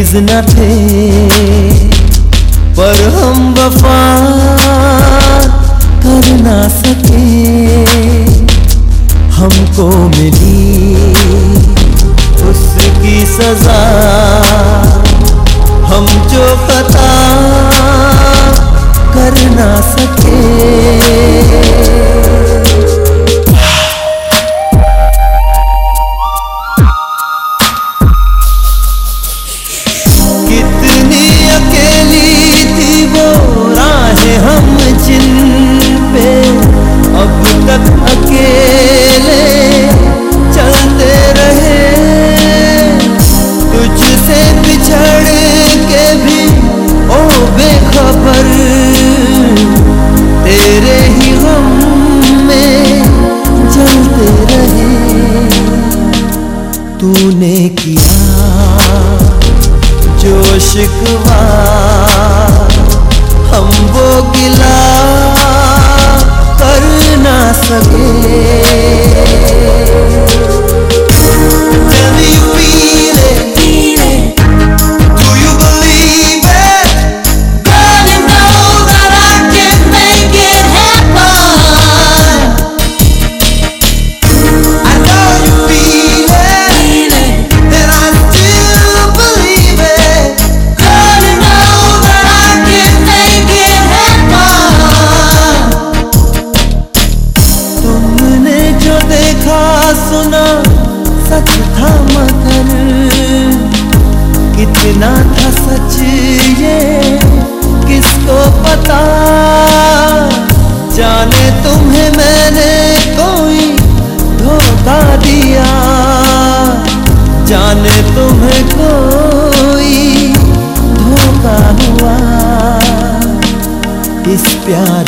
हरगिज न थे, पर हम वफा कर ना सके। हमको मिली उसकी सजा, हम जो खता तुझसे बिछड़ के भी, ओ बेखबर, तेरे ही गम में जलते रहे। तूने किया जो शिकवा सच ये किसको पता? जाने तुम्हें मैंने कोई धोखा दिया। जाने तुम्हें कोई धोखा हुआ। इस प्यार